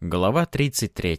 Глава 33.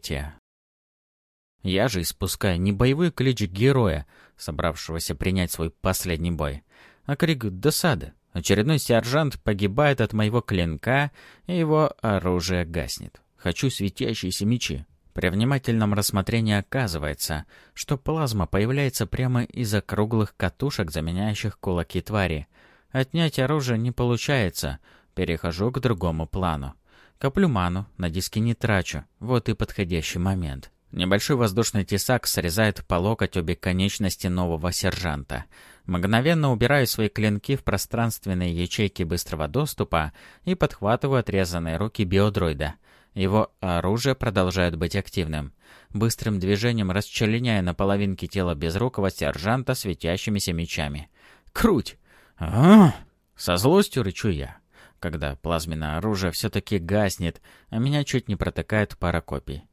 Я же испускаю не боевой клич героя, собравшегося принять свой последний бой, а крик досады. Очередной сержант погибает от моего клинка, и его оружие гаснет. Хочу светящиеся мечи. При внимательном рассмотрении оказывается, что плазма появляется прямо из-за круглых катушек, заменяющих кулаки твари. Отнять оружие не получается. Перехожу к другому плану. Коплю ману, на диски не трачу. Вот и подходящий момент. Небольшой воздушный тесак срезает по локоть обе конечности нового сержанта. Мгновенно убираю свои клинки в пространственные ячейки быстрого доступа и подхватываю отрезанные руки биодроида. Его оружие продолжает быть активным. Быстрым движением расчленяя на половинке тела безрукого сержанта светящимися мечами. «Круть!» а Со злостью рычу я когда плазменное оружие все-таки гаснет, а меня чуть не протыкает пара копий.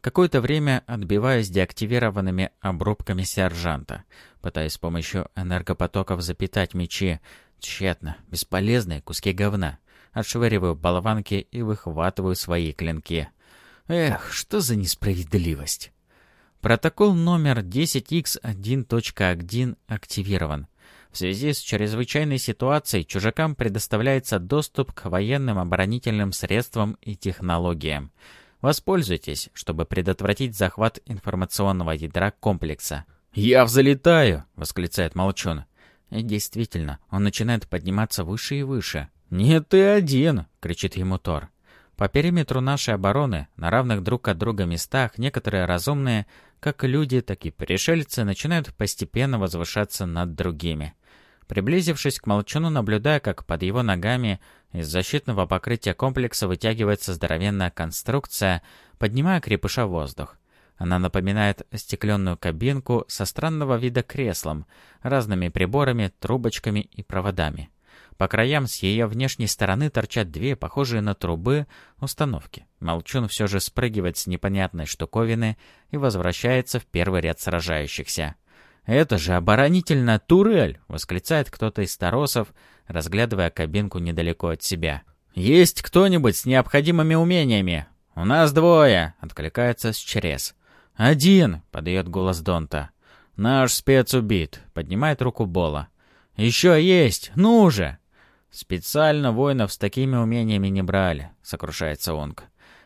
Какое-то время отбиваюсь деактивированными обрубками сержанта, пытаясь с помощью энергопотоков запитать мечи. Тщетно, бесполезные куски говна. Отшвыриваю болванки и выхватываю свои клинки. Эх, что за несправедливость. Протокол номер 10x1.1 активирован. В связи с чрезвычайной ситуацией чужакам предоставляется доступ к военным оборонительным средствам и технологиям. Воспользуйтесь, чтобы предотвратить захват информационного ядра комплекса. «Я взлетаю!» — восклицает Молчун. И действительно, он начинает подниматься выше и выше. «Нет, ты один!» — кричит ему Тор. По периметру нашей обороны, на равных друг от друга местах, некоторые разумные, как люди, так и пришельцы, начинают постепенно возвышаться над другими. Приблизившись к молчану, наблюдая, как под его ногами из защитного покрытия комплекса вытягивается здоровенная конструкция, поднимая крепыша в воздух. Она напоминает стекленную кабинку со странного вида креслом, разными приборами, трубочками и проводами. По краям с ее внешней стороны торчат две, похожие на трубы, установки. Молчун все же спрыгивает с непонятной штуковины и возвращается в первый ряд сражающихся. «Это же оборонительная турель!» — восклицает кто-то из старосов, разглядывая кабинку недалеко от себя. «Есть кто-нибудь с необходимыми умениями?» «У нас двое!» — откликается Счерез. «Один!» — подает голос Донта. «Наш спец убит!» — поднимает руку Бола. «Еще есть! Ну же!» «Специально воинов с такими умениями не брали», — сокрушается Онг.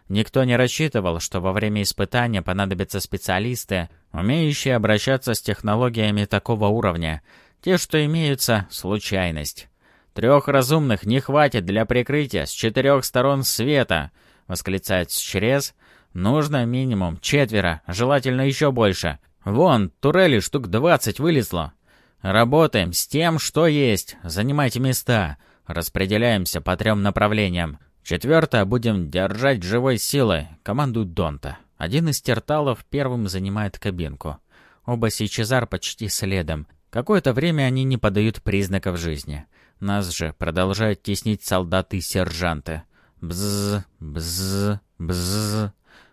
Никто не рассчитывал, что во время испытания понадобятся специалисты, умеющие обращаться с технологиями такого уровня. Те, что имеются, — случайность. «Трех разумных не хватит для прикрытия с четырех сторон света», — восклицает Счрез. «Нужно минимум четверо, желательно еще больше. Вон, турели штук двадцать вылезло. Работаем с тем, что есть. Занимайте места. Распределяемся по трем направлениям. Четвертое будем держать живой силой, командует Донта. Один из терталов первым занимает кабинку. Оба Сейчезар почти следом. Какое-то время они не подают признаков жизни. Нас же продолжают теснить солдаты и сержанты. Бзз, бзз, бзз.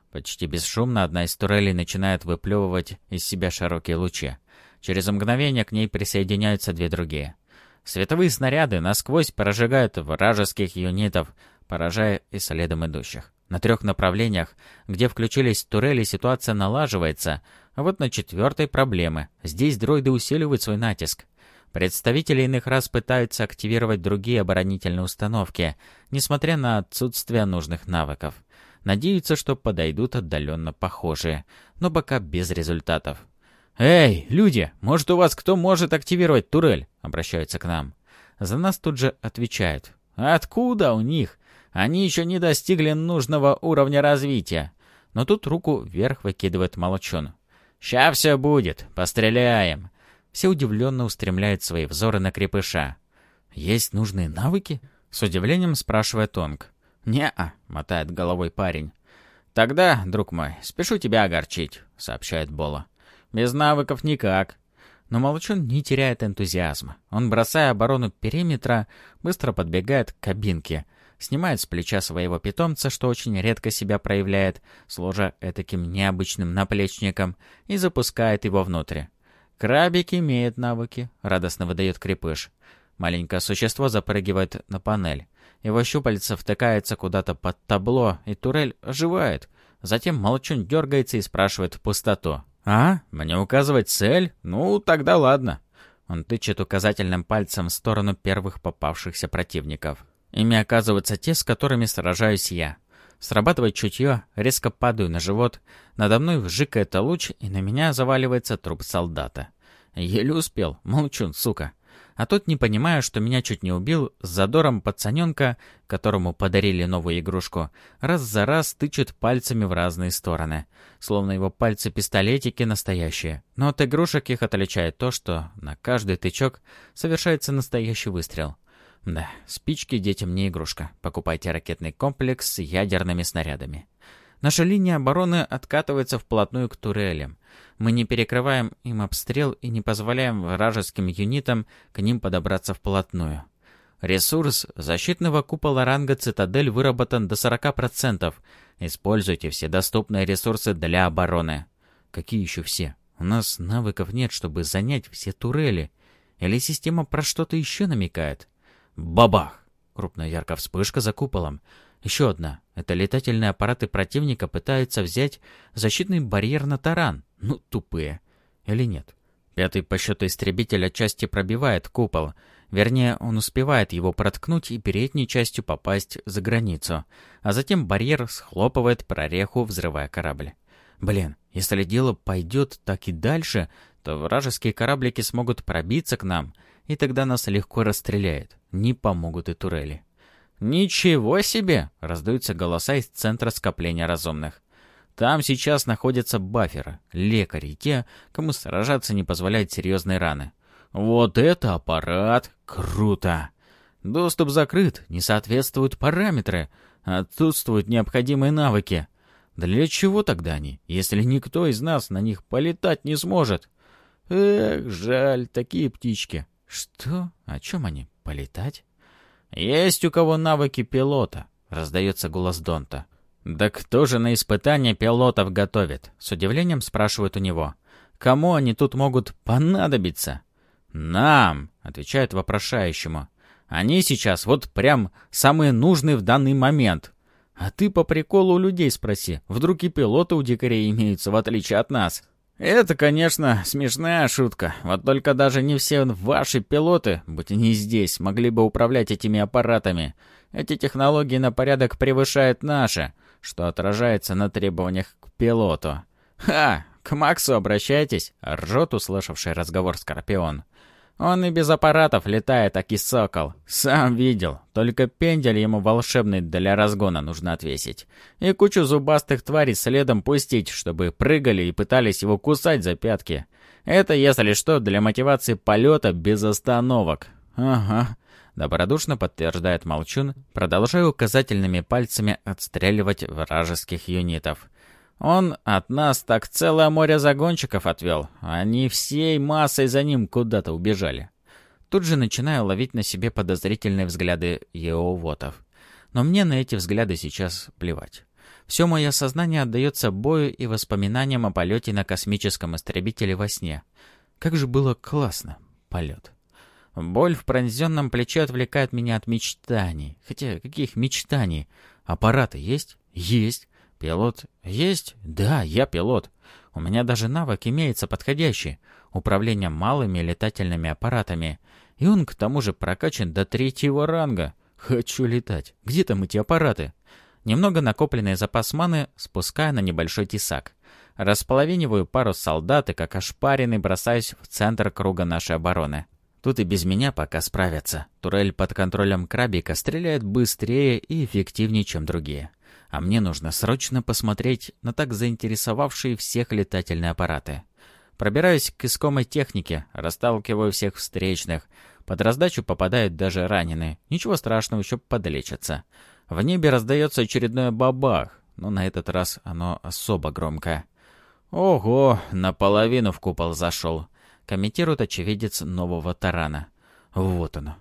Почти бесшумно одна из турелей начинает выплевывать из себя широкие лучи. Через мгновение к ней присоединяются две другие. Световые снаряды насквозь прожигают вражеских юнитов, поражая и следом идущих. На трех направлениях, где включились турели, ситуация налаживается, а вот на четвертой проблемы. Здесь дроиды усиливают свой натиск. Представители иных рас пытаются активировать другие оборонительные установки, несмотря на отсутствие нужных навыков. Надеются, что подойдут отдаленно похожие, но пока без результатов. «Эй, люди, может у вас кто может активировать турель?» — обращаются к нам. За нас тут же отвечают. «Откуда у них? Они еще не достигли нужного уровня развития. Но тут руку вверх выкидывает молочон. «Ща все будет, постреляем!» Все удивленно устремляют свои взоры на крепыша. «Есть нужные навыки?» С удивлением спрашивает Тонг. «Не-а», — мотает головой парень. «Тогда, друг мой, спешу тебя огорчить», — сообщает Бола. «Без навыков никак». Но Молчун не теряет энтузиазма. Он, бросая оборону периметра, быстро подбегает к кабинке — снимает с плеча своего питомца, что очень редко себя проявляет, служа этаким необычным наплечником, и запускает его внутрь. «Крабик имеет навыки», — радостно выдает крепыш. Маленькое существо запрыгивает на панель. Его щупальца втыкается куда-то под табло, и турель оживает. Затем молчун дергается и спрашивает в пустоту. «А? Мне указывать цель? Ну, тогда ладно». Он тычет указательным пальцем в сторону первых попавшихся противников. Ими оказываются те, с которыми сражаюсь я. Срабатывает чутье, резко падаю на живот, надо мной вжикает луч, и на меня заваливается труп солдата. Еле успел, молчун, сука. А тут, не понимая, что меня чуть не убил, с задором пацаненка, которому подарили новую игрушку, раз за раз тычет пальцами в разные стороны. Словно его пальцы-пистолетики настоящие. Но от игрушек их отличает то, что на каждый тычок совершается настоящий выстрел. Да, спички детям не игрушка. Покупайте ракетный комплекс с ядерными снарядами. Наша линия обороны откатывается вплотную к турелям. Мы не перекрываем им обстрел и не позволяем вражеским юнитам к ним подобраться вплотную. Ресурс защитного купола ранга «Цитадель» выработан до 40%. Используйте все доступные ресурсы для обороны. Какие еще все? У нас навыков нет, чтобы занять все турели. Или система про что-то еще намекает? Бабах! Крупная яркая вспышка за куполом. Еще одна. Это летательные аппараты противника пытаются взять защитный барьер на таран. Ну, тупые. Или нет? Пятый по счету истребитель отчасти пробивает купол. Вернее, он успевает его проткнуть и передней частью попасть за границу. А затем барьер схлопывает прореху, взрывая корабль. Блин, если дело пойдет так и дальше, то вражеские кораблики смогут пробиться к нам — и тогда нас легко расстреляет. Не помогут и турели. «Ничего себе!» — раздаются голоса из центра скопления разумных. Там сейчас находятся баферы, лекари, те, кому сражаться не позволяют серьезные раны. Вот это аппарат! Круто! Доступ закрыт, не соответствуют параметры, отсутствуют необходимые навыки. Для чего тогда они, если никто из нас на них полетать не сможет? Эх, жаль, такие птички. «Что? О чем они? Полетать?» «Есть у кого навыки пилота», — раздается голос Донта. «Да кто же на испытание пилотов готовит?» — с удивлением спрашивают у него. «Кому они тут могут понадобиться?» «Нам», — отвечает вопрошающему. «Они сейчас вот прям самые нужные в данный момент. А ты по приколу у людей спроси, вдруг и пилоты у дикарей имеются, в отличие от нас». Это, конечно, смешная шутка. Вот только даже не все ваши пилоты, будь они здесь, могли бы управлять этими аппаратами. Эти технологии на порядок превышают наши, что отражается на требованиях к пилоту. «Ха! К Максу обращайтесь!» — ржет услышавший разговор Скорпион. Он и без аппаратов летает, аки сокол. Сам видел. Только пендель ему волшебный для разгона нужно отвесить. И кучу зубастых тварей следом пустить, чтобы прыгали и пытались его кусать за пятки. Это, если что, для мотивации полета без остановок. Ага. Добродушно подтверждает Молчун, продолжая указательными пальцами отстреливать вражеских юнитов. Он от нас так целое море загонщиков отвел. Они всей массой за ним куда-то убежали. Тут же начинаю ловить на себе подозрительные взгляды еовотов. Но мне на эти взгляды сейчас плевать. Все мое сознание отдается бою и воспоминаниям о полете на космическом истребителе во сне. Как же было классно. Полет. Боль в пронзенном плече отвлекает меня от мечтаний. Хотя, каких мечтаний? Аппараты есть? Есть. «Пилот есть?» «Да, я пилот. У меня даже навык имеется подходящий. Управление малыми летательными аппаратами. И он к тому же прокачан до третьего ранга. Хочу летать. Где там эти аппараты?» Немного накопленный запас маны спуская на небольшой тесак. Располовиниваю пару солдат и как ошпаренный бросаюсь в центр круга нашей обороны. Тут и без меня пока справятся. Турель под контролем крабика стреляет быстрее и эффективнее, чем другие а мне нужно срочно посмотреть на так заинтересовавшие всех летательные аппараты. Пробираюсь к искомой технике, расталкиваю всех встречных. Под раздачу попадают даже раненые. Ничего страшного, еще подлечатся. В небе раздается очередной бабах, но на этот раз оно особо громкое. «Ого, наполовину в купол зашел», — комментирует очевидец нового тарана. Вот оно,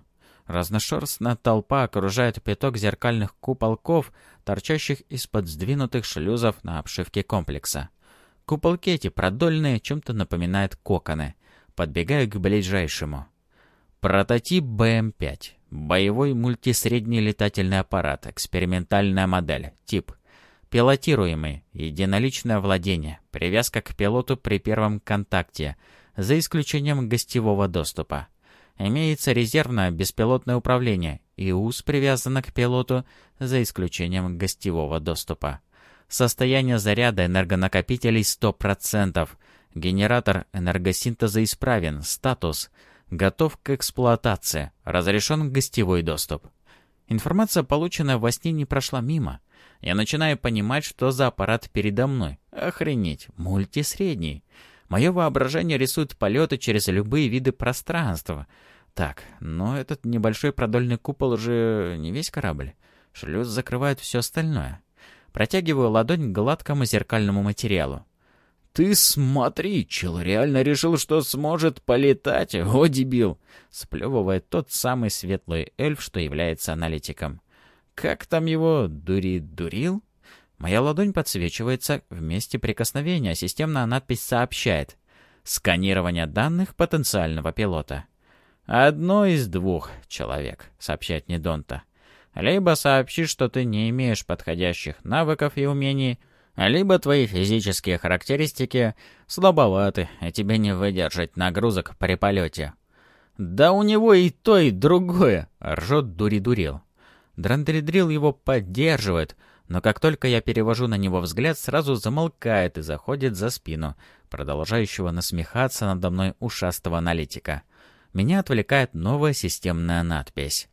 Разношерстная толпа окружает пяток зеркальных куполков, торчащих из-под сдвинутых шлюзов на обшивке комплекса. Куполки эти продольные, чем-то напоминают коконы. Подбегаю к ближайшему. Прототип БМ-5. Боевой мультисредний летательный аппарат. Экспериментальная модель. Тип. Пилотируемый, единоличное владение, привязка к пилоту при первом контакте, за исключением гостевого доступа. Имеется резервное беспилотное управление, и УЗ привязано к пилоту, за исключением гостевого доступа. Состояние заряда энергонакопителей 100%. Генератор энергосинтеза исправен. Статус. Готов к эксплуатации. Разрешен гостевой доступ. Информация, полученная во сне, не прошла мимо. Я начинаю понимать, что за аппарат передо мной. Охренеть, мультисредний. Мое воображение рисует полеты через любые виды пространства. Так, но этот небольшой продольный купол же не весь корабль. Шлюз закрывает все остальное. Протягиваю ладонь к гладкому зеркальному материалу. «Ты смотри, чел реально решил, что сможет полетать, о, дебил!» Сплевывает тот самый светлый эльф, что является аналитиком. «Как там его, дури-дурил?» Моя ладонь подсвечивается в месте прикосновения, а системная надпись сообщает. «Сканирование данных потенциального пилота». «Одно из двух, человек», — сообщает Недонта. Либо сообщи, что ты не имеешь подходящих навыков и умений, либо твои физические характеристики слабоваты, и тебе не выдержать нагрузок при полете. «Да у него и то, и другое!» — ржет Дури-Дурил. Драндридрил его поддерживает, но как только я перевожу на него взгляд, сразу замолкает и заходит за спину, продолжающего насмехаться надо мной ушастого аналитика. Меня отвлекает новая системная надпись.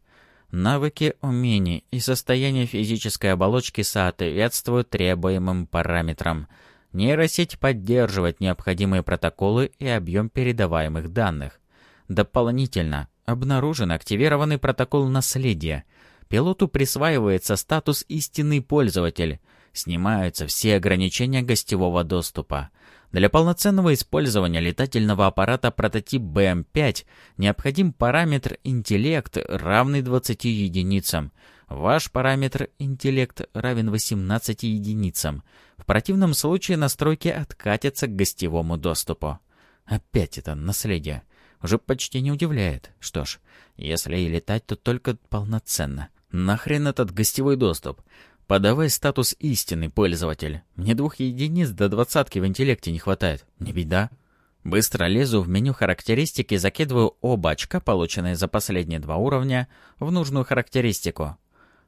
Навыки, умения и состояние физической оболочки соответствуют требуемым параметрам. Нейросеть поддерживает необходимые протоколы и объем передаваемых данных. Дополнительно обнаружен активированный протокол наследия. Пилоту присваивается статус «истинный пользователь». Снимаются все ограничения гостевого доступа. Для полноценного использования летательного аппарата прототип БМ-5 необходим параметр интеллект равный 20 единицам. Ваш параметр интеллект равен 18 единицам. В противном случае настройки откатятся к гостевому доступу. Опять это наследие. Уже почти не удивляет. Что ж, если и летать, то только полноценно. Нахрен этот гостевой доступ? Подавай статус истинный пользователь. Мне двух единиц до двадцатки в интеллекте не хватает. Не беда. Быстро лезу в меню характеристики, закидываю оба очка, полученные за последние два уровня, в нужную характеристику.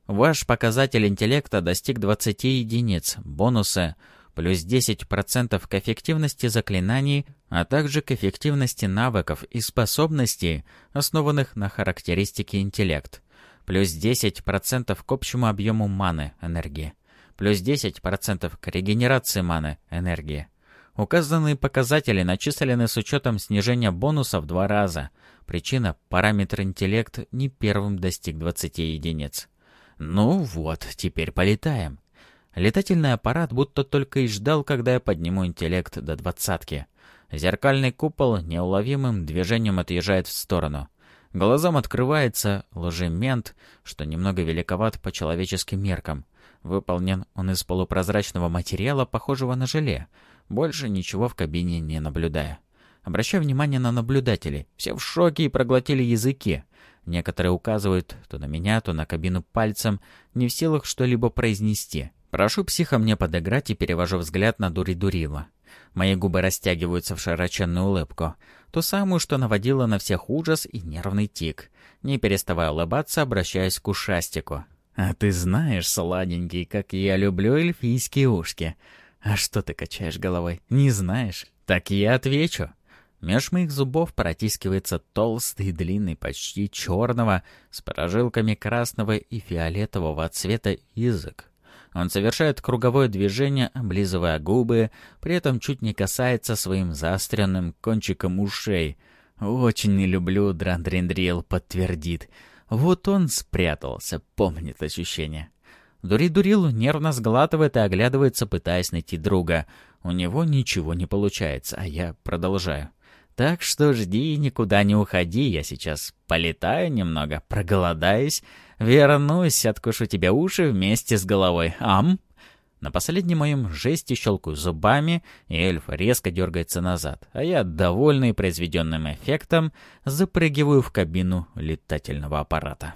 Ваш показатель интеллекта достиг 20 единиц. Бонусы плюс 10% к эффективности заклинаний, а также к эффективности навыков и способностей, основанных на характеристике интеллект плюс 10% к общему объему маны энергии, плюс 10% к регенерации маны энергии. Указанные показатели начислены с учетом снижения бонуса в два раза. Причина – параметр интеллект не первым достиг 20 единиц. Ну вот, теперь полетаем. Летательный аппарат будто только и ждал, когда я подниму интеллект до двадцатки. Зеркальный купол неуловимым движением отъезжает в сторону. Глазам открывается ложемент, что немного великоват по человеческим меркам. Выполнен он из полупрозрачного материала, похожего на желе. Больше ничего в кабине не наблюдая. Обращаю внимание на наблюдателей. Все в шоке и проглотили языки. Некоторые указывают то на меня, то на кабину пальцем, не в силах что-либо произнести. Прошу психа мне подыграть и перевожу взгляд на Дури Дурила. Мои губы растягиваются в широченную улыбку. Ту самую, что наводила на всех ужас и нервный тик. Не переставая улыбаться, обращаясь к ушастику. «А ты знаешь, сладенький, как я люблю эльфийские ушки. А что ты качаешь головой? Не знаешь? Так я отвечу». Меж моих зубов протискивается толстый, длинный, почти черного, с прожилками красного и фиолетового цвета язык. Он совершает круговое движение, облизывая губы, при этом чуть не касается своим заостренным кончиком ушей. «Очень не люблю, Драндриндрил подтвердит. Вот он спрятался, помнит ощущение». Дури-дурил нервно сглатывает и оглядывается, пытаясь найти друга. У него ничего не получается, а я продолжаю. Так что жди и никуда не уходи, я сейчас полетаю немного, проголодаюсь, вернусь, откушу тебе уши вместе с головой. Ам!» На последнем моем жесте щелкаю зубами, и эльф резко дергается назад, а я, довольный произведенным эффектом, запрыгиваю в кабину летательного аппарата.